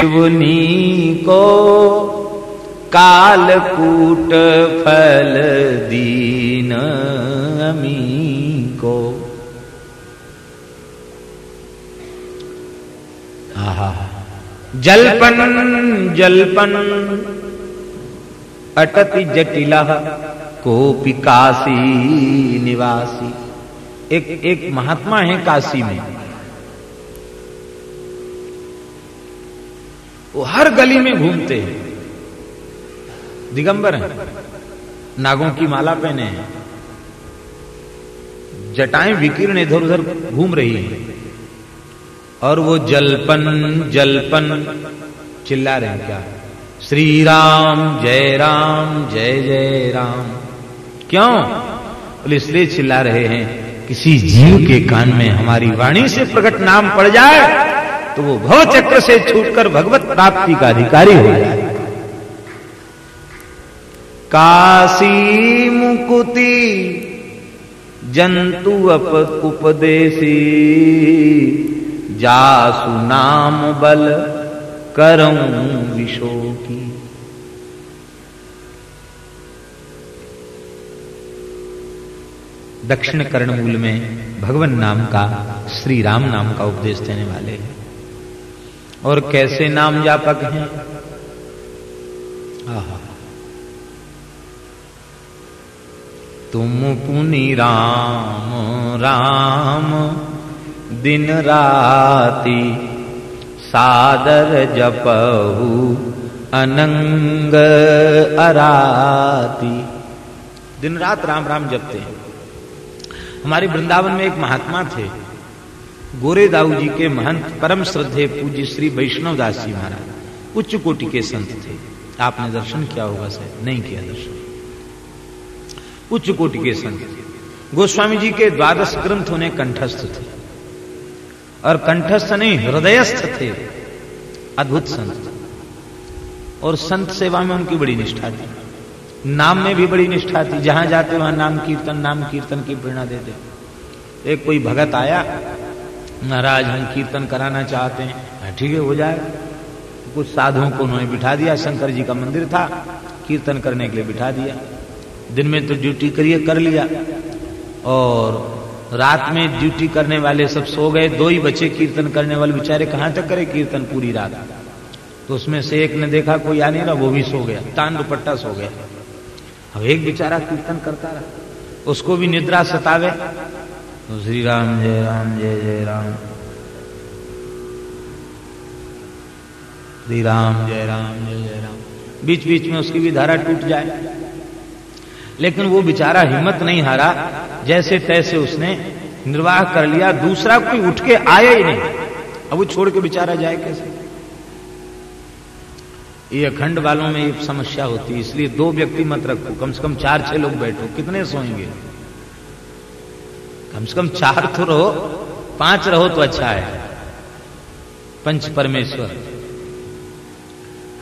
शिवनी को कालकूट फल दीन अमी को। आहा। जलपन जलपन, अटति जटिला, कोपि काशी निवासी। एक एक महात्मा है काशी में। वो हर गली में घूमते हैं। दिगंबर हैं, नागों की माला पहने हैं। जटाएँ विकीर्ण इधर उधर घूम रही है। और वो जलपन जलपन, चिल्ला रहे हैं क्या? श्री राम जय राम, जय जय राम। क्यों? बोले, इसलिए चिल्ला रहे हैं, किसी जीव के कान में हमारी वाणी से प्रकट नाम पड़ जाए। तो वो भव चक्र से छूटकर भगवत प्राप्ति का अधिकारी हो जाए काशी मुकुति जंतु अप उपदेशी, जासु नाम बल करऊं विशो की दक्षिण कर्णमूल में भगवान नाम का, श्री राम नाम का उपदेश देने वाले हैं। और कैसे नाम जापक हैं तुम पुनि राम राम, दिन राति सादर जपहु अनंग अराती। दिन रात राम राम जपते हैं। हमारे वृंदावन में एक महात्मा थे। गोरे दाऊ जी के महंत परम श्रद्धे पूज्य श्री वैष्णव दास जी महाराज, उच्च कोटि के संत थे। आपने दर्शन किया होगा सर, नहीं किया दर्शन। उच्च कोटि के संत गोस्वामी जी के द्वादश ग्रंथ उन्हें कंठस्थ थे। और कंठस्थ नहीं, हृदयस्थ थे। अद्भुत संत और संत सेवा में उनकी बड़ी निष्ठा थी। नाम में भी बड़ी निष्ठा थी। जहाँ जाते वहाँ नाम कीर्तन नाम कीर्तन की प्रेरणा देते। एक कोई भगत आया महाराज हम कीर्तन कराना चाहते हैं। हाँ, ठीक है हो जाए। कुछ साधुओं को उन्होंने बिठा दिया शंकर जी का मंदिर था कीर्तन करने के लिए बिठा दिया। दिन में तो ड्यूटी करिए कर लिया। और रात में ड्यूटी करने वाले सब सो गए दो ही बच्चे कीर्तन करने वाले बेचारे कहाँ तक करे कीर्तन पूरी रात? तो उसमें से एक ने देखा कोई आ नहीं रहा वो भी सो गया तान दुपट्टा सो गया। अब एक बेचारा कीर्तन करता रहा उसको भी निद्रा सतावे। श्री राम जय राम, जय जय राम। श्री राम जय राम, जय जय राम। बीच बीच में उसकी भी धारा टूट जाए। लेकिन वो बेचारा हिम्मत नहीं हारा। जैसे तैसे उसने निर्वाह कर लिया, दूसरा कोई उठ के आया ही नहीं। अब वो छोड़ के बेचारा जाए कैसे? ये अखंड वालों में एक समस्या होती है, इसलिए दो व्यक्ति मत रखो। कम से कम चार छह लोग बैठो, कितने सोएँगे? कम से कम चार तो रहो, पाँच रहो तो अच्छा है। पंच परमेश्वर।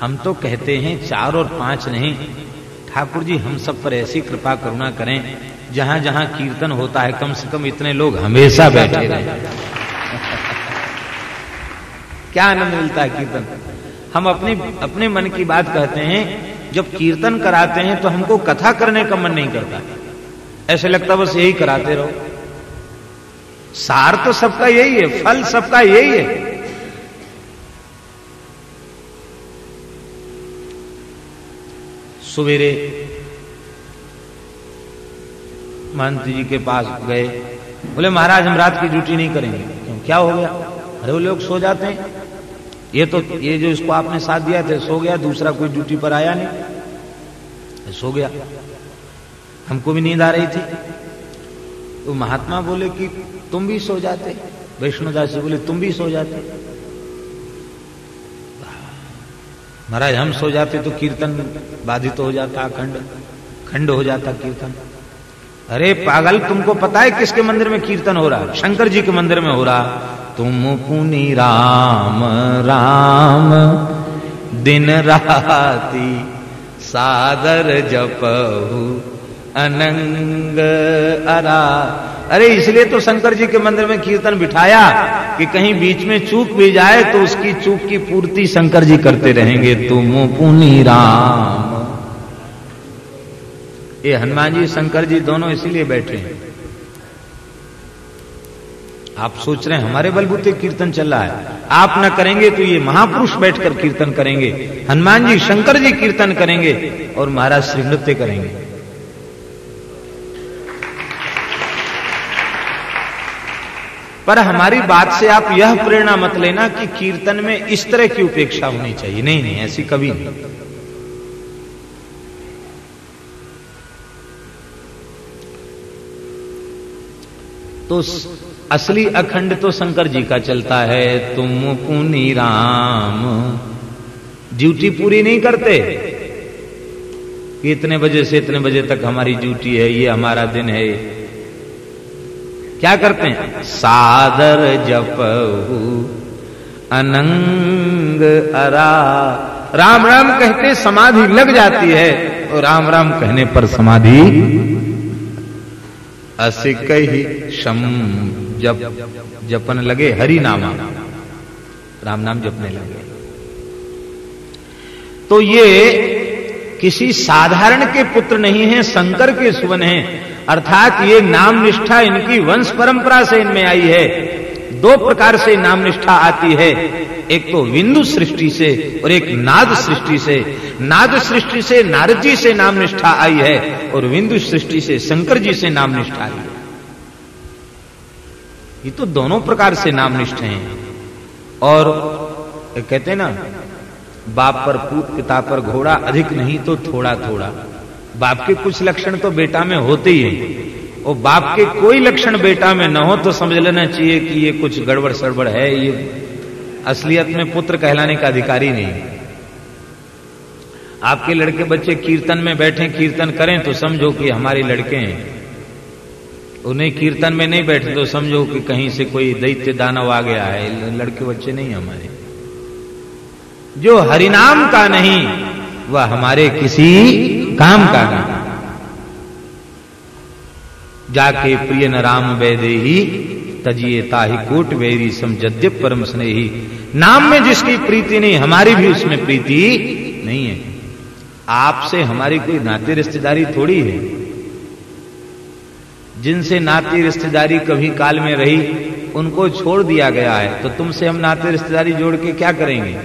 हम तो कहते हैं चार और पाँच नहीं। ठाकुर जी, हम सब पर ऐसी कृपा, करुणा करें, जहाँ जहाँ कीर्तन होता है, कम से कम इतने लोग हमेशा बैठे रहे। क्या आनंद मिलता है कीर्तन? हम अपने अपने मन की बात कहते हैं, जब कीर्तन कराते हैं तो हमको कथा करने का मन नहीं करता। ऐसे लगता बस यही कराते रहो। सार तो सबका यही है, फल सबका यही है। सवेरे महंत जी के पास गए, बोले, महाराज, हम रात की ड्यूटी नहीं करेंगे। क्यों, क्या हो गया? अरे, वो लोग सो जाते हैं। ये तो ये जो इसको आपने साथ दिया थे, सो गया, दूसरा कोई ड्यूटी पर आया नहीं। सो गया। हमको भी नींद आ रही थी। तो महात्मा बोले कि तुम भी सो जाते। वैष्णोदास जी बोले, तुम भी सो जाते। महाराज, हम सो जाते तो कीर्तन बाधित तो हो जाता, अखंड, खंड हो जाता कीर्तन। अरे पागल, तुमको पता है किसके मंदिर में कीर्तन हो रहा शंकर जी के मंदिर में हो रहा। तुम पुनि राम राम, दिन राती सादर जपहु। अनंग अरा। अरे, इसलिए तो शंकर जी के मंदिर में कीर्तन बिठाया कि कहीं बीच में चूक भी जाए तो उसकी चूक की पूर्ति शंकर जी करते रहेंगे। तुम पुनी राम। ये हनुमान जी, शंकर जी दोनों इसीलिए बैठे हैं। आप सोच रहे हैं, हमारे बलबूते कीर्तन चल रहा है। आप न करेंगे तो ये महापुरुष बैठकर कीर्तन करेंगे। हनुमान जी, शंकर जी कीर्तन करेंगे और महाराज श्री नृत्य करेंगे। पर हमारी बात से आप यह प्रेरणा मत लेना कि कीर्तन में इस तरह की उपेक्षा होनी चाहिए। नहीं नहीं, ऐसी कभी नहीं। तो असली अखंड तो शंकर जी का चलता है। तुम पुनी राम। ड्यूटी पूरी नहीं करते। कि इतने बजे से इतने बजे तक हमारी ड्यूटी है, ये हमारा दिन है। क्या करते हैं? सादर जप अनंग अरा। राम राम कहते समाधि लग जाती है और राम राम कहने पर समाधि असिक ही शम जप, जपन लगे हरि नामा राम नाम जपने लगे। तो ये किसी साधारण के पुत्र नहीं है, शंकर के सुवन हैं अर्थात ये नाम निष्ठा इनकी वंश परंपरा से इनमें आई है। दो प्रकार से नाम निष्ठा आती है। एक तो विंदु सृष्टि से और एक नाद सृष्टि से। नाद सृष्टि से नारद जी से नाम निष्ठा आई है और विंदु सृष्टि से शंकर जी से नाम निष्ठा आई है। ये तो दोनों प्रकार से नाम निष्ठ हैं। और कहते ना, बाप पर पूत, पिता पर घोड़ा अधिक नहीं तो थोड़ा थोड़ा बाप के कुछ लक्षण तो बेटा में होते ही हैं। और बाप के कोई लक्षण बेटा में न हो तो समझ लेना चाहिए कि ये कुछ गड़बड़ सड़बड़ है, ये असलियत में पुत्र कहलाने का अधिकारी नहीं। है आपके लड़के बच्चे कीर्तन में बैठे, कीर्तन करें तो समझो कि हमारे लड़के हैं। उन्हें कीर्तन में नहीं बैठे तो समझो कि कहीं से कोई दैत्य दानव आ गया है, लड़के बच्चे नहीं हमारे। जो हरिनाम का नहीं, वह हमारे किसी काम का जाके प्रिय न राम वैदे ही तजिए ताही कोट वेरी समझद्य परम स्नेही। नाम में जिसकी प्रीति नहीं, हमारी भी उसमें प्रीति नहीं है। आपसे हमारी कोई नाते रिश्तेदारी थोड़ी है। जिनसे नाती रिश्तेदारी कभी काल में रही, उनको छोड़ दिया गया है तो तुमसे हम नाते रिश्तेदारी जोड़ के क्या करेंगे?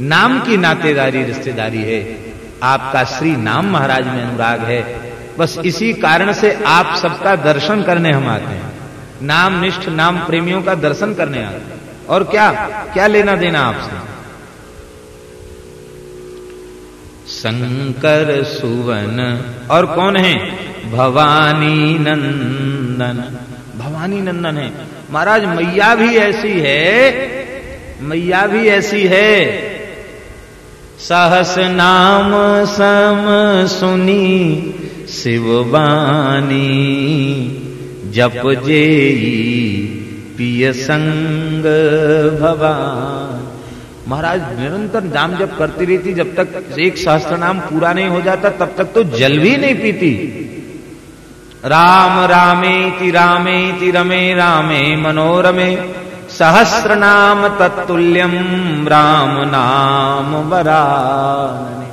नाम की नातेदारी रिश्तेदारी है। आपका श्री नाम महाराज में अनुराग है। बस इसी कारण से आप सबका दर्शन करने हम आते हैं। नाम निष्ठ, नाम प्रेमियों का दर्शन करने आते हैं। और क्या क्या लेना देना आपसे? शंकर सुवन। और कौन है? भवानी नंदन। भवानी नंदन है। महाराज, मैया भी ऐसी है। मैया भी ऐसी है। सहस नाम सम सुनी शिववानी जप जे पिय संग भवान। महाराज, निरंतर नाम जप करती रहती, जब तक एक शास्त्र नाम पूरा नहीं हो जाता, तब तक तो जल भी नहीं पीती। राम रामे ति रामे ति रमे रामे, मनोरमे। सहस्र नाम तत्तुल्यम राम नाम वरानने।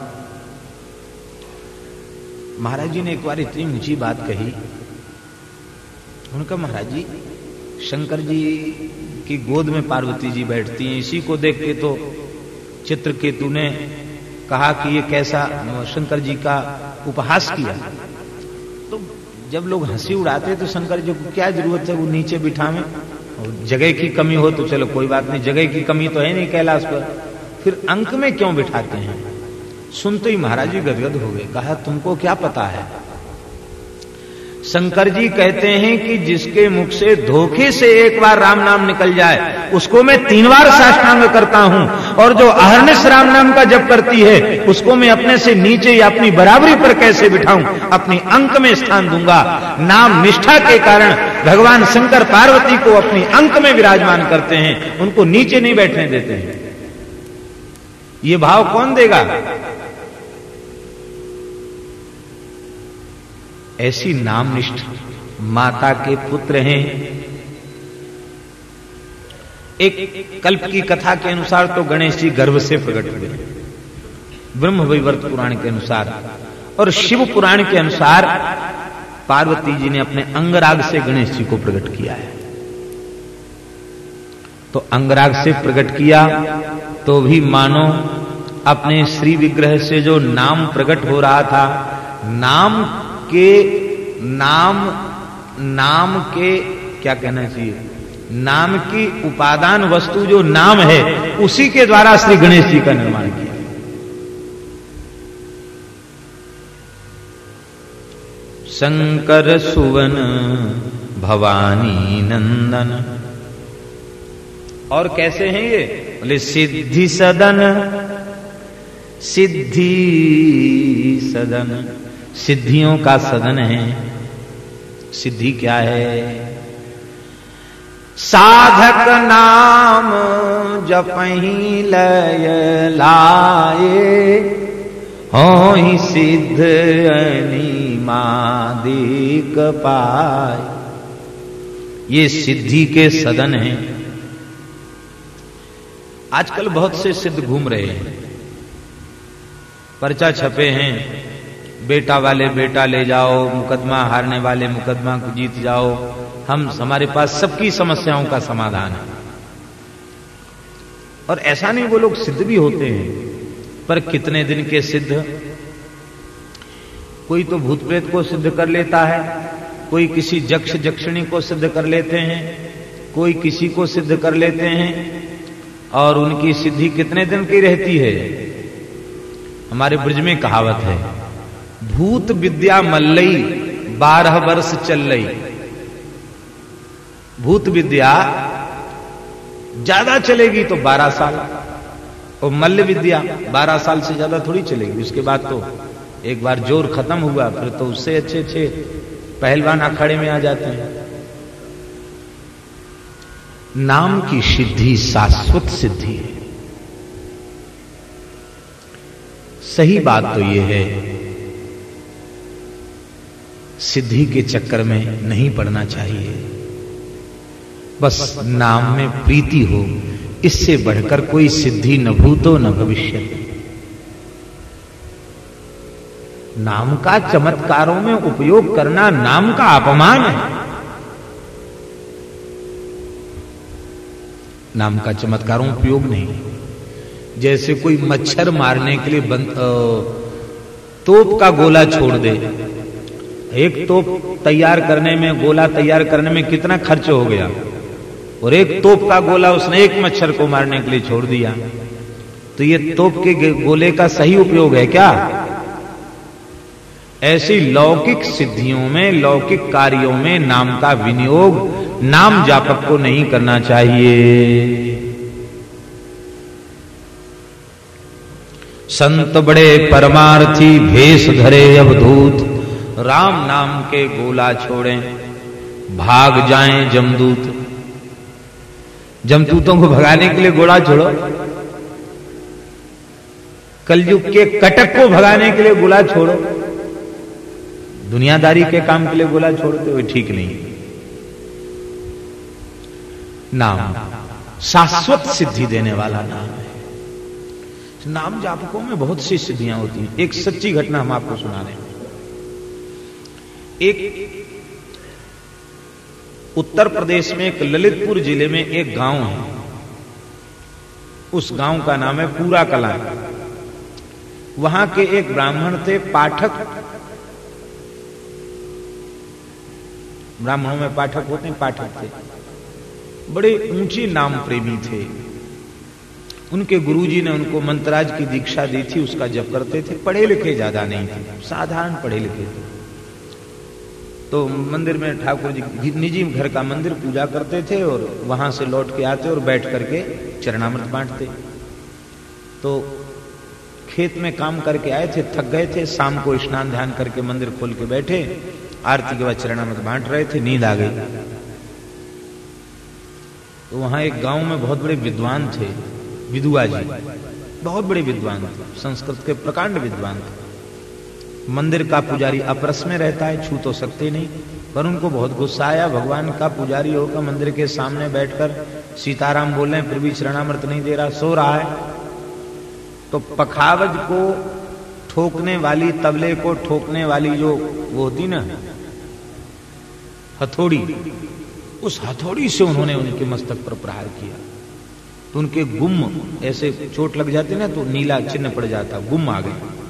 महाराज जी ने एक बार इतनी ऊँची बात कही। उनका महाराज जी, शंकर जी की गोद में पार्वती जी बैठती हैं। इसी को देख के तो चित्रकेतु ने कहा कि ये कैसा शंकर जी का उपहास किया। तो जब लोग हँसी उड़ाते तो शंकर जी को क्या ज़रूरत है वो नीचे बिठावे? जगह की कमी हो तो चलो, कोई बात नहीं, जगह की कमी तो है नहीं कैलाश पर। फिर अंक में क्यों बिठाते हैं? सुनते ही महाराज जी गदगद हो गए, कहा, तुमको क्या पता है? शंकर जी कहते हैं कि जिसके मुख से धोखे से एक बार राम नाम निकल जाए, उसको मैं तीन बार साष्टांग करता हूँ। और जो अहरनिश राम नाम का जप करती है, उसको मैं अपने से नीचे या अपनी बराबरी पर कैसे बिठाऊं, अपनी अंक में स्थान दूँगा। नाम निष्ठा के कारण भगवान शंकर पार्वती को अपनी अंक में विराजमान करते हैं, उनको नीचे नहीं बैठने देते हैं। ये भाव कौन देगा? ऐसी नामनिष्ठ माता के पुत्र हैं। एक कल्प की कथा के अनुसार तो गणेश जी गर्भ से प्रकट हुए। ब्रह्म वैवर्त पुराण के अनुसार और शिव पुराण के अनुसार पार्वती जी ने अपने अंगराग से गणेश जी को प्रकट किया है। तो अंगराग से प्रकट किया तो भी मानो अपने श्री विग्रह से जो नाम प्रकट हो रहा था, नाम के नाम नाम के, क्या कहना चाहिए नाम की उपादान वस्तु जो नाम है, उसी के द्वारा श्री गणेश जी का निर्माण किया। शंकर सुवन, भवानी नंदन। और कैसे हैं ये? बोले, सिद्धि सदन सिद्धि सदन। सिद्धियों का सदन है। सिद्धि क्या है? साधक नाम जपही लय लाए हो ही सिद्ध अनिमादिक पाए। ये सिद्धि के सदन हैं। आजकल बहुत से सिद्ध घूम रहे हैं। पर्चा छपे हैं। बेटा वाले बेटा ले जाओ, मुकदमा हारने वाले मुकदमा को जीत जाओ। हम हमारे पास सबकी समस्याओं का समाधान है। और ऐसा नहीं वो लोग सिद्ध भी होते हैं, पर कितने दिन के सिद्ध? कोई तो भूत प्रेत को सिद्ध कर लेता है, कोई किसी जक्ष जक्षिणी को सिद्ध कर लेते हैं, कोई किसी को सिद्ध कर लेते हैं, और उनकी सिद्धि कितने दिन की रहती है? हमारे ब्रज में कहावत है भूत विद्या मल्लई, बारह वर्ष चल रही भूत विद्या ज़्यादा चलेगी तो 12 साल, और मल्ल विद्या 12 साल से ज़्यादा थोड़ी चलेगी। उसके बाद तो एक बार ज़ोर खत्म हुआ, फिर तो उससे अच्छे अच्छे पहलवान अखाड़े में आ जाते हैं। नाम की सिद्धि शाश्वत सिद्धि है। सही बात तो यह है सिद्धि के चक्कर में नहीं पड़ना चाहिए। बस नाम में प्रीति हो, इससे बढ़कर कोई सिद्धि न भूतो न भविष्य नाम का चमत्कारों में उपयोग करना नाम का अपमान है। नाम का चमत्कारों उपयोग नहीं। जैसे कोई मच्छर मारने के लिए बंद तोप का गोला छोड़ दे एक तोप तैयार करने में, गोला तैयार करने में कितना खर्च हो गया? और एक तोप का गोला उसने एक मच्छर को मारने के लिए छोड़ दिया। तो ये तोप के गोले का सही उपयोग है क्या? ऐसी लौकिक सिद्धियों में, लौकिक कार्यों में नाम का विनियोग नाम जापक को नहीं करना चाहिए। संत बड़े परमार्थी भेष धरे अवधूत। राम नाम के गोला छोड़ें, भाग जाएँ जमदूत। जमदूतों को भगाने के लिए गोला छोड़ो। कलयुग के कटक को भगाने के लिए गोला छोड़ो। दुनियादारी के काम के लिए गोला छोड़ते हुए ठीक नहीं। नाम, शाश्वत सिद्धि देने वाला नाम है। नाम जापकों में बहुत सी सिद्धियाँ होती हैं। एक सच्ची घटना हम आपको सुना रहे हैं। एक उत्तर प्रदेश में एक ललितपुर ज़िले में एक गाँव है। उस गाँव का नाम है पूरा कला। वहाँ के एक ब्राह्मण थे, पाठक। ब्राह्मणों में पाठक होते हैं, पाठक थे। बड़े ऊँची नाम प्रेमी थे। उनके गुरुजी ने उनको मंत्राज की दीक्षा दी थी, उसका जप करते थे। पढ़े लिखे ज़्यादा नहीं थे, साधारण पढ़े लिखे थे। तो मंदिर में ठाकुर जी निजी घर का मंदिर पूजा करते थे और वहाँ से लौट के आते और बैठ करके चरणामृत बांटते। तो खेत में काम करके आए थे, थक गए थे, शाम को स्नान ध्यान करके मंदिर खोल के बैठे, आरती के बाद चरणामृत बांट रहे थे, नींद आ गई। तो वहाँ एक गाँव में बहुत बड़े विद्वान थे, विदुआ जी। बहुत बड़े विद्वान थे, संस्कृत के प्रकांड विद्वान थे। मंदिर का पुजारी अपरस में रहता है, छू तो सकते नहीं, पर उनको बहुत गुस्सा आया। भगवान का पुजारी होकर मंदिर के सामने बैठकर सीताराम बोल, फिर भी शरणामृत नहीं दे रहा, सो रहा है। तो पखावज को ठोकने वाली, तबले को ठोकने वाली जो वो होती ना, हथौड़ी, उस हथौड़ी से उन्होंने उनके मस्तक पर प्रहार किया। तो उनके गुम ऐसे चोट लग जाती ना तो नीला चिन्ह पड़ जाता, गुम आ गए।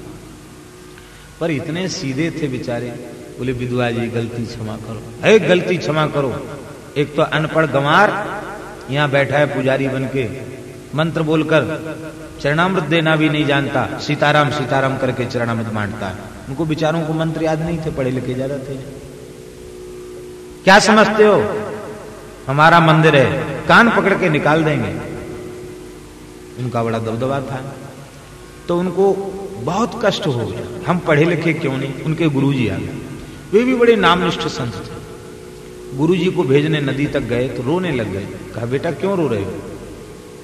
पर इतने सीधे थे बेचारे। बोले, विधवा जी, गलती क्षमा करो। है गलती क्षमा करो। एक तो अनपढ़ गंवार, यहाँ बैठा है पुजारी बन के मंत्र बोलकर, चरणामृत देना भी नहीं जानता। सीताराम सीताराम करके चरणामृत बांटता है। उनको बिचारों को मंत्र याद नहीं थे, पढ़े लिखे ज़्यादा थे। क्या समझते हो? हमारा मंदिर है, कान पकड़ के निकाल देंगे। उनका बड़ा दबदबा था। तो उनको बहुत कष्ट हो गया। हम पढ़े लिखे क्यों नहीं? उनके गुरुजी आ गए। वे भी बड़े नामनिष्ठ संत थे। गुरुजी को भेजने नदी तक गए तो रोने लग गए। कहा, बेटा, क्यों रो रहे हो?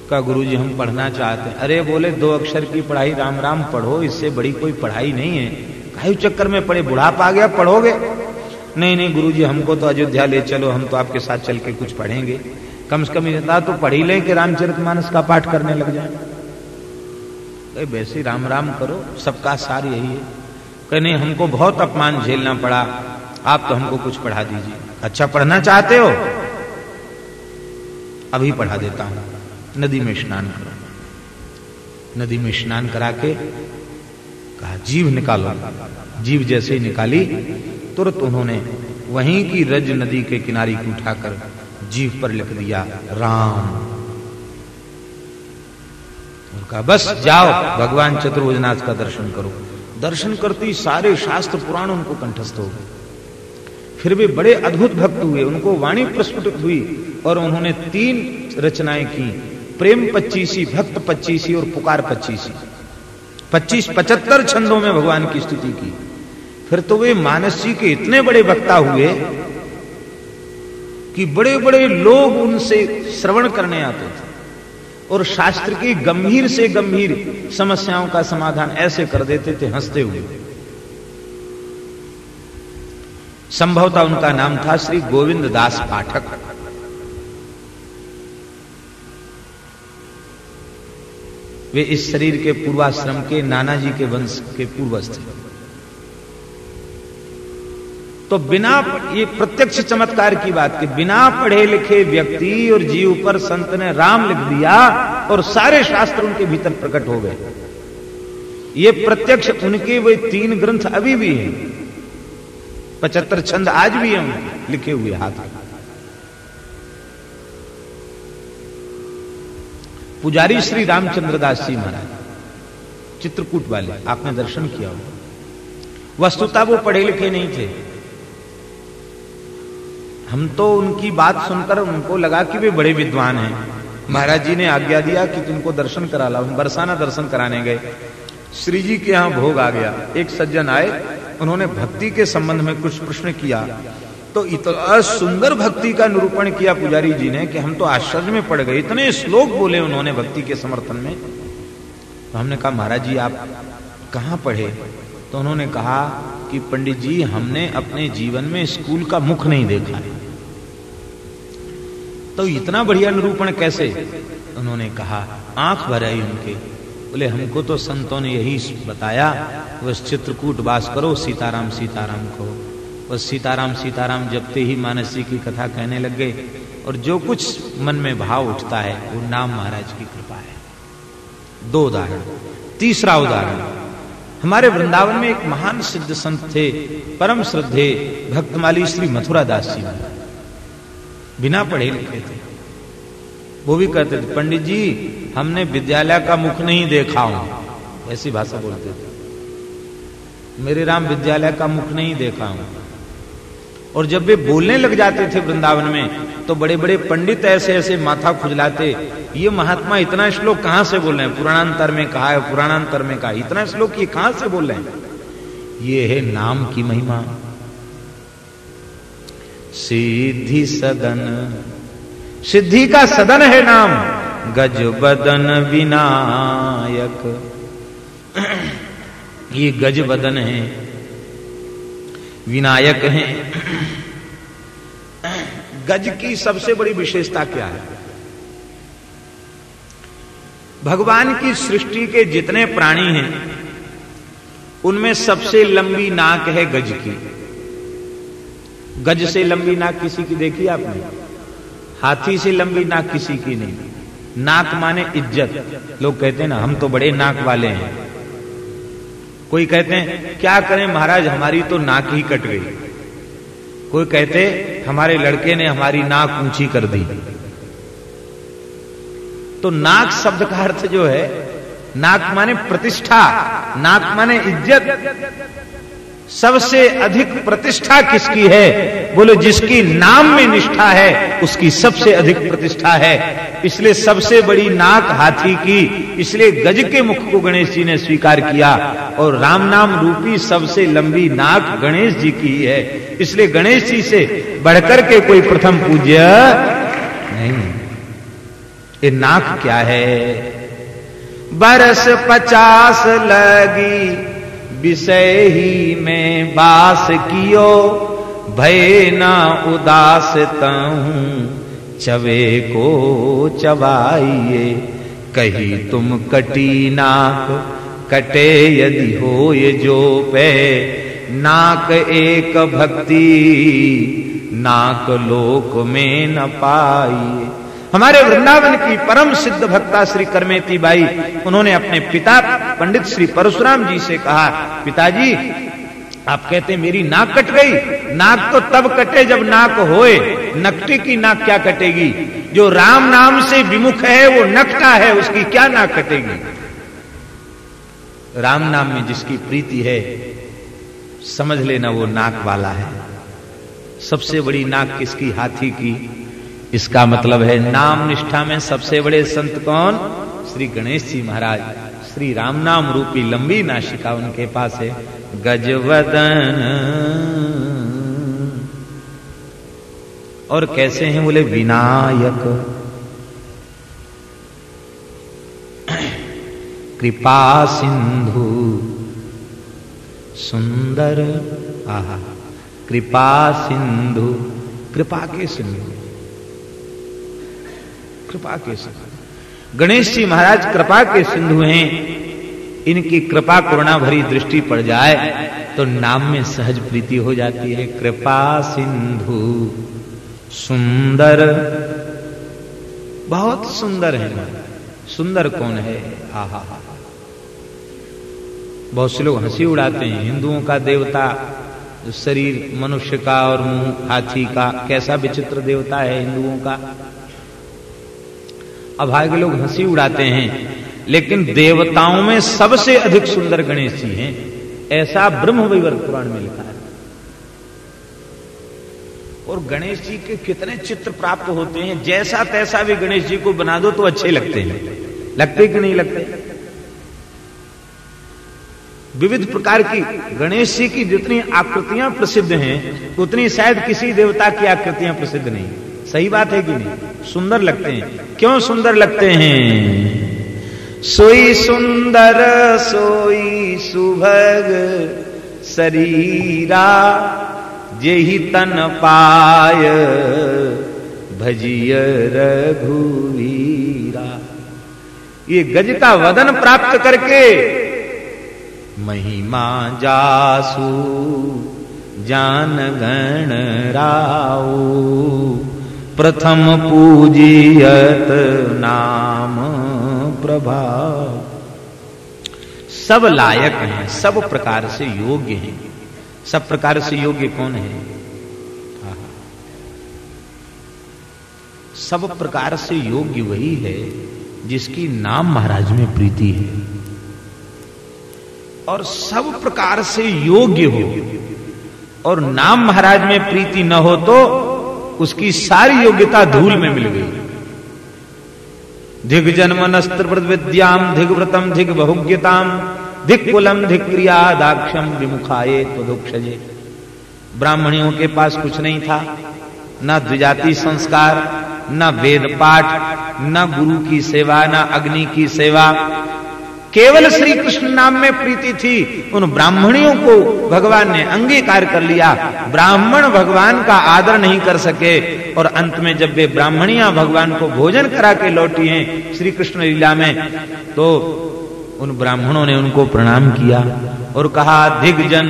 कहा, गुरुजी, हम पढ़ना चाहते हैं। अरे, बोले, दो अक्षर की पढ़ाई राम राम पढ़ो, इससे बड़ी कोई पढ़ाई नहीं है। कहा चक्कर में पढ़े बुढ़ापा आ गया, पढ़ोगे? नहीं नहीं, गुरुजी, हमको तो अयोध्या ले चलो, हम तो आपके साथ चल के कुछ पढ़ेंगे। कम से कम इतना तो पढ़ ही लें कि रामचरित मानस का पाठ करने लग जाए। वैसे राम राम करो, सबका सार यही है। कह, नहीं, हमको बहुत अपमान झेलना पड़ा। आप तो हमको कुछ पढ़ा दीजिए। अच्छा पढ़ना चाहते हो? अभी पढ़ा देता हूँ। नदी में स्नान करो। नदी में स्नान करा के कहा, जीव निकालो। जीव जैसे ही निकाली, तुरंत उन्होंने वहीं की रज नदी के किनारे को उठाकर जीव पर लिख दिया, राम। कहा बस जाओ, भगवान चतुर्भुजनाथ का दर्शन करो। दर्शन करती सारे शास्त्र पुराण उनको कंठस्थ हो गए। फिर भी बड़े अद्भुत भक्त हुए, उनको वाणी प्रस्फुटित हुई और उन्होंने तीन रचनाएँ की। प्रेम पच्चीसी, भक्त पच्चीसी और पुकार पच्चीसी। पच्चीस पचहत्तर छंदों में भगवान की स्तुति की। फिर तो वे मानस जी के इतने बड़े वक्ता हुए कि बड़े बड़े लोग उनसे श्रवण करने आते थे। और शास्त्र की गंभीर से गंभीर समस्याओं का समाधान ऐसे कर देते थे, हँसते हुए। संभवतः उनका नाम था श्री गोविंद दास पाठक। वे इस शरीर के पूर्वाश्रम के नानाजी के वंश के पूर्वज थे। तो बिना ये प्रत्यक्ष चमत्कार की बात की बिना पढ़े लिखे व्यक्ति और जीव पर संत ने राम लिख दिया और सारे शास्त्र उनके भीतर प्रकट हो गए। ये प्रत्यक्ष उनके वे तीन ग्रंथ अभी भी हैं। पचहत्तर छंद आज भी हैं लिखे हुए हाथ पुजारी श्री रामचंद्र दास जी महाराज, चित्रकूट वाले, आपने दर्शन किया हो वस्तुता वो पढ़े लिखे नहीं थे। हम तो उनकी बात सुनकर उनको लगा कि वे बड़े विद्वान हैं। महाराज जी ने आज्ञा दिया कि तुमको दर्शन करा ला बरसाना दर्शन कराने गए। श्री जी के यहाँ भोग आ गया। एक सज्जन आए, उन्होंने भक्ति के संबंध में कुछ प्रश्न किया। तो इतना सुंदर भक्ति का निरूपण किया पुजारी जी ने कि हम तो आश्चर्य में पड़ गए। इतने श्लोक बोले उन्होंने भक्ति के समर्थन में। तो हमने कहा, महाराज जी, आप कहाँ पढ़े? तो उन्होंने कहा कि पंडित जी, हमने अपने जीवन में स्कूल का मुख नहीं देखा। है तो इतना बढ़िया निरूपण कैसे? उन्होंने कहा, आँख भर आई उनके। बोले, हमको तो संतों ने यही बताया बस चित्रकूट वास करो, सीताराम सीताराम को। बस सीताराम सीताराम जपते ही मानस जी की कथा कहने लग गए, और जो कुछ मन में भाव उठता है, वो नाम महाराज की कृपा है। दो उदाहरण। तीसरा उदाहरण। हमारे वृंदावन में एक महान सिद्ध संत थे, परम श्रद्धे, भक्तमाली श्री मथुरा दास जी। बिना पढ़े लिखे थे। वो भी कहते थे, पंडित जी, हमने विद्यालय का मुख नहीं देखा हूँ। ऐसी भाषा बोलते थे। मेरे राम, विद्यालय का मुख नहीं देखा हूँ। और जब वे बोलने लग जाते थे वृंदावन में तो बड़े बड़े पंडित ऐसे ऐसे माथा खुजलाते, ये महात्मा इतना श्लोक कहाँ से बोल रहे हैं? पुराणांतर में कहा है, पुराणांतर में कहा इतना श्लोक ये कहाँ से बोल रहे हैं? ये है नाम की महिमा। सिद्धि सदन। सिद्धि का सदन है नाम। गज बदन विनायक। ये गज बदन है। विनायक हैं। गज की सबसे बड़ी विशेषता क्या है? भगवान की सृष्टि के जितने प्राणी हैं, उनमें सबसे लंबी नाक है गज की। गज से लंबी नाक किसी की देखी आपने? हाथी से लंबी नाक किसी की नहीं। नाक माने इज़्ज़त। लोग कहते हैं ना, हम तो बड़े नाक वाले हैं। कोई कहते हैं, क्या करें महाराज, हमारी तो नाक ही कट गई। कोई कहते, हमारे लड़के ने हमारी नाक ऊँची कर दी। तो नाक शब्द का अर्थ जो है, नाक माने प्रतिष्ठा, नाक माने इज़्ज़त। सबसे अधिक प्रतिष्ठा किसकी है? बोलो, जिसकी नाम में निष्ठा है, उसकी सबसे अधिक प्रतिष्ठा है। इसलिए सबसे बड़ी नाक हाथी की, इसलिए गज के मुख को गणेश जी ने स्वीकार किया। और राम नाम रूपी सबसे लंबी नाक गणेश जी की है। इसलिए गणेश जी से बढ़कर के कोई प्रथम पूज्य नहीं ये नाक क्या है? बरस पचास लगी विषय ही में बास कियो, भय ना उदास तहूं चवे को चबाइए, कही तुम कटी नाक। कटे यदि हो ये जो पे, नाक एक भक्ति। नाक लोक में न पाइए। हमारे वृंदावन की परम सिद्ध भक्ता श्री करमेती बाई, उन्होंने अपने पिता पंडित श्री परशुराम जी से कहा, पिताजी, आप कहते मेरी नाक कट गई। नाक तो तब कटे जब नाक होए। नकटे की नाक क्या कटेगी? जो राम नाम से विमुख है, वो नकटा है, उसकी क्या नाक कटेगी? राम नाम में जिसकी प्रीति है, समझ लेना वो नाक वाला है। सबसे बड़ी नाक किसकी? हाथी की। इसका मतलब है नाम निष्ठा में सबसे बड़े संत कौन? श्री गणेश जी महाराज। श्री राम नाम रूपी लंबी नाशिका उनके पास है। गजवदन। और कैसे हैं बोले, विनायक। कृपा सिंधु। सुंदर। आहा। कृपा सिंधु। कृपा के सिंधु। कृपा के सिंधु। गणेश जी महाराज कृपा के सिंधु हैं। इनकी कृपा करुणा भरी दृष्टि पड़ जाए तो नाम में सहज प्रीति हो जाती है। कृपा सिंधु। सुंदर। बहुत सुंदर है सुंदर कौन है? हा हा हा बहुत से लोग हँसी उड़ाते हैं। हिंदुओं का देवता शरीर मनुष्य का और मुँह, हाथी का, कैसा विचित्र देवता है हिंदुओं का? अभागे लोग हँसी उड़ाते हैं। लेकिन देवताओं में सबसे अधिक सुंदर गणेश जी हैं। ऐसा ब्रह्म वैवर्त पुराण में लिखा है। और गणेश जी के कितने चित्र प्राप्त होते हैं जैसा तैसा भी गणेश जी को बना दो तो अच्छे लगते हैं। लगते कि नहीं लगते? विविध प्रकार की गणेश जी की जितनी आकृतियाँ प्रसिद्ध हैं, उतनी शायद किसी देवता की आकृतियाँ प्रसिद्ध नहीं। सही बात है कि नहीं? सुंदर लगते हैं। क्यों सुंदर लगते हैं? सोई सुंदर, सोई सुभग शरीरा जेहि तन पाय, भजिय रघुवीरा। ये गज का वदन प्राप्त करके महिमा जासु, जान गण राऊ प्रथम पूजियत नाम प्रभाव सब लायक हैं, सब प्रकार से योग्य हैं। सब प्रकार से योग्य कौन है? सब प्रकार से योग्य वही है जिसकी नाम महाराज में प्रीति है। और सब प्रकार से योग्य हो और नाम महाराज में प्रीति न हो तो उसकी सारी योग्यता धूल में मिल गई। धिग जन्मनस्त्र विद्याम धिग व्रतम धिग बहुज्ञताम धिक क्रिया दाक्षम विमुखाए त्वदुक्षजे। ब्राह्मणियों के पास कुछ नहीं था। न द्विजाति संस्कार, न वेद पाठ न गुरु की सेवा, न अग्नि की सेवा केवल श्री कृष्ण नाम में प्रीति थी, उन ब्राह्मणियों को भगवान ने अंगीकार कर लिया। ब्राह्मण भगवान का आदर नहीं कर सके और अंत में जब वे ब्राह्मणियाँ भगवान को भोजन करा के लौटी हैं श्री कृष्ण लीला में तो उन ब्राह्मणों ने उनको प्रणाम किया और कहा, दिग्जन,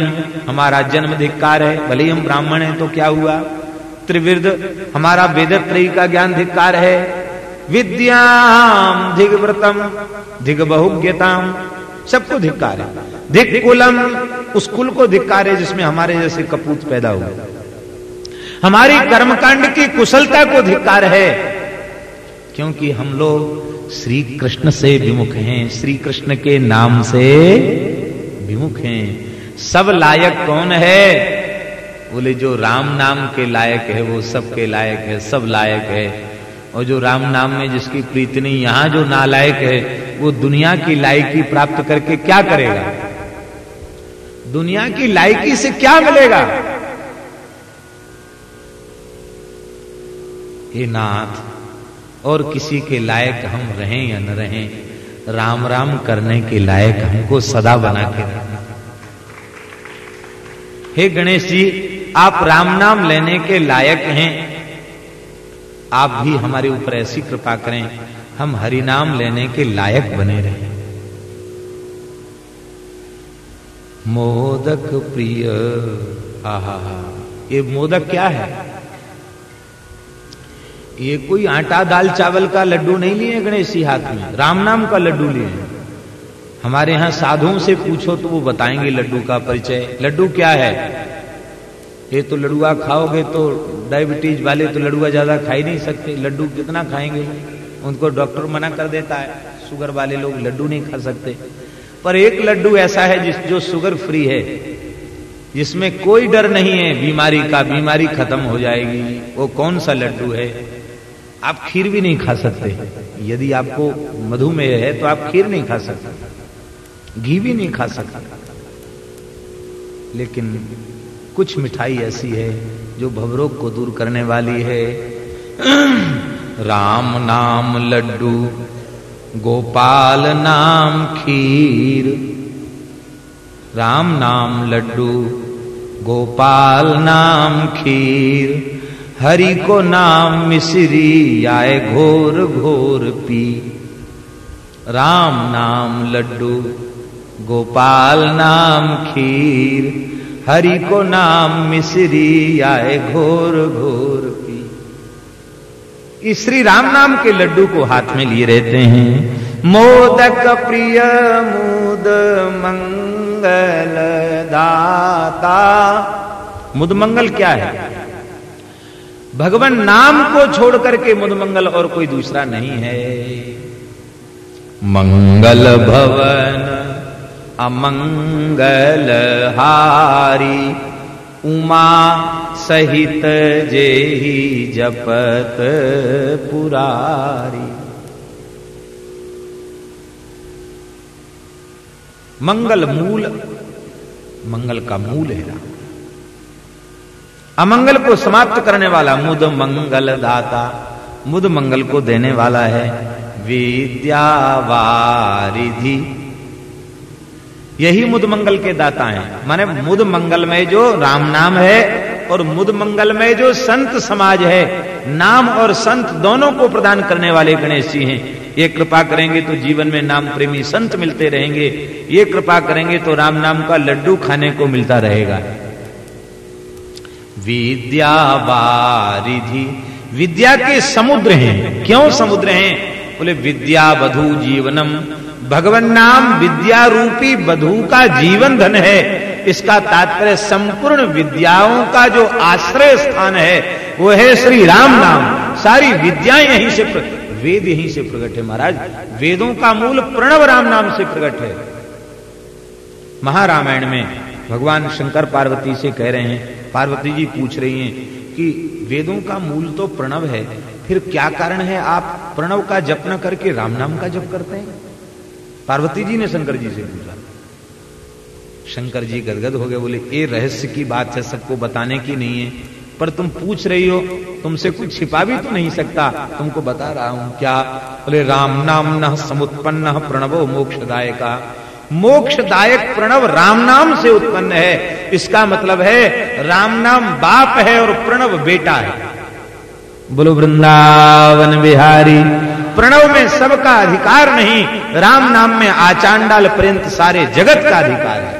हमारा जन्म धिक्कार है, भले ही हम ब्राह्मण हैं तो क्या हुआ? त्रिविद हमारा वेद का ज्ञान धिक्कार है विद्याम धिग्व्रतम धिग बहुज्ञताम सबको धिक्कार। है धिक कुलम उस कुल को धिक्कार है जिसमें हमारे जैसे कपूत पैदा हुआ हमारी कर्मकांड की कुशलता को धिक्कार है, क्योंकि हम लोग श्री कृष्ण से विमुख हैं श्री कृष्ण के नाम से विमुख हैं। सब लायक कौन है? बोले, जो राम नाम के लायक है, वो सबके लायक है, सब लायक है। और जो राम नाम में जिसकी प्रीति नहीं यहाँ जो नालायक है, वो दुनिया की लायकी प्राप्त करके क्या करेगा? दुनिया की लायकी से क्या मिलेगा? हे नाथ, और किसी के लायक हम रहें या न रहें, राम राम करने के लायक हमको सदा बना के रखना हे गणेश जी, आप राम नाम लेने के लायक हैं आप भी हमारे ऊपर ऐसी कृपा करें, हम हरि नाम लेने के लायक बने रहे। मोदक प्रिय आहा ये मोदक क्या है? ये कोई आटा दाल चावल का लड्डू नहीं लिए गणेश जी हाथ में? राम नाम का लड्डू लिए हमारे यहाँ साधुओं से पूछो तो वो बताएँगे लड्डू का परिचय। लड्डू क्या है? ये तो लड़ुआ खाओगे तो डायबिटीज़ वाले तो लड़ुआ ज़्यादा खा ही नहीं सकते। लड्डू कितना खाएँगे? उनको डॉक्टर मना कर देता है। शुगर वाले लोग लड्डू नहीं खा सकते। पर एक लड्डू ऐसा है जिस, जो शुगर फ्री है। जिसमें कोई डर नहीं है। बीमारी का, बीमारी खत्म हो जाएगी। वो कौन सा लड्डू है? आप खीर भी नहीं खा सकते। यदि आपको मधुमेह है तो आप खीर नहीं खा सकते। घी भी नहीं खा सकते। लेकिन कुछ मिठाई ऐसी है जो भवरोग को दूर करने वाली है। राम नाम लड्डू, गोपाल नाम खीर। राम नाम लड्डू, गोपाल नाम खीर। हरि को नाम मिश्री, आए घोर घोर पी। राम नाम लड्डू, गोपाल नाम खीर। हरि को नाम मिश्री आए घोर घोर पी श्री राम नाम के लड्डू को हाथ में लिए रहते हैं। मोदक प्रिय मुद मंगल दाता। मुद मंगल क्या है? भगवान नाम को छोड़कर के मुद मंगल और कोई दूसरा नहीं है। मंगल भवन अमंगल हारी उमा सहित जे ही जपत पुरारी। मंगल मूल, मंगल का मूल है राम। अमंगल को समाप्त करने वाला मुद मंगल दाता, मुद मंगल को देने वाला है विद्यावारिधि। यही मुद मंगल के दाता हैं। माने मुद मंगल में जो राम नाम है और मुद मंगल में जो संत समाज है, नाम और संत दोनों को प्रदान करने वाले गणेश जी हैं। ये कृपा करेंगे तो जीवन में नाम प्रेमी संत मिलते रहेंगे। ये कृपा करेंगे तो राम नाम का लड्डू खाने को मिलता रहेगा। विद्या वारिधि। विद्या के समुद्र हैं। क्यों समुद्र हैं? बोले, विद्या वधु जीवनम। भगवान नाम विद्या रूपी वधु का जीवन धन है। इसका तात्पर्य संपूर्ण विद्याओं का जो आश्रय स्थान है, वो है श्री राम नाम। सारी विद्याएँ यहीं से वेद यहीं से प्रकट है महाराज। वेदों का मूल प्रणव राम नाम से प्रकट है। महारामायण में भगवान शंकर पार्वती से कह रहे हैं, पार्वती जी पूछ रही हैं कि वेदों का मूल तो प्रणव है, फिर क्या कारण है आप प्रणव का जप न करके राम नाम का जप करते हैं? पार्वती जी ने शंकर जी से पूछा। शंकर जी गदगद हो गए, बोले, ये रहस्य की बात है, सबको बताने की नहीं है। पर तुम पूछ रही हो, तुमसे कुछ छिपा भी तो नहीं सकता। तुमको बता रहा हूँ क्या? बोले, राम नाम न समुत्पन्न प्रणवो मोक्षदायक। मोक्षदायक प्रणव राम नाम से उत्पन्न है। इसका मतलब है, राम नाम बाप है और प्रणव बेटा है। बोलो, वृंदावन बिहारी प्रणव में सबका अधिकार नहीं, राम नाम में आचांडाल पर्यंत सारे जगत का अधिकार है।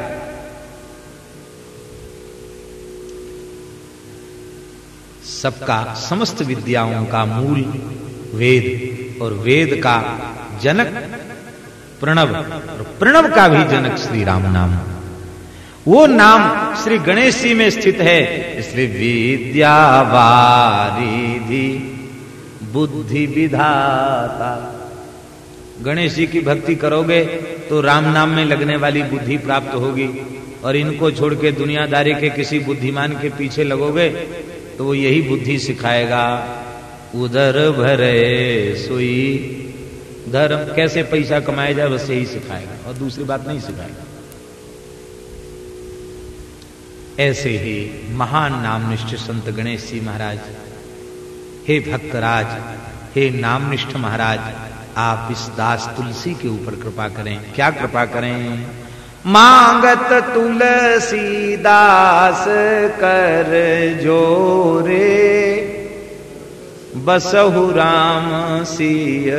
सबका समस्त विद्याओं का मूल वेद और वेद का जनक प्रणव और प्रणव का भी जनक श्री राम नाम। वो नाम श्री गणेश जी में स्थित है श्री विद्यावारिधि बुद्धि विधाता गणेश जी की भक्ति करोगे तो राम नाम में लगने वाली बुद्धि प्राप्त होगी और इनको छोड़ के दुनियादारी के किसी बुद्धिमान के पीछे लगोगे तो वो यही बुद्धि सिखाएगा उधर भरे सुई। धर्म कैसे पैसा कमाया जाए बस यही सिखाएगा और दूसरी बात नहीं सिखाएगा। ऐसे ही महान नामनिष्ठ संत गणेश जी महाराज हे भक्तराज, हे नामनिष्ठ महाराज, आप इस दास तुलसी के ऊपर कृपा करें। क्या कृपा करें? मांगत तुलसी दास कर जोरे, बसहु राम सिय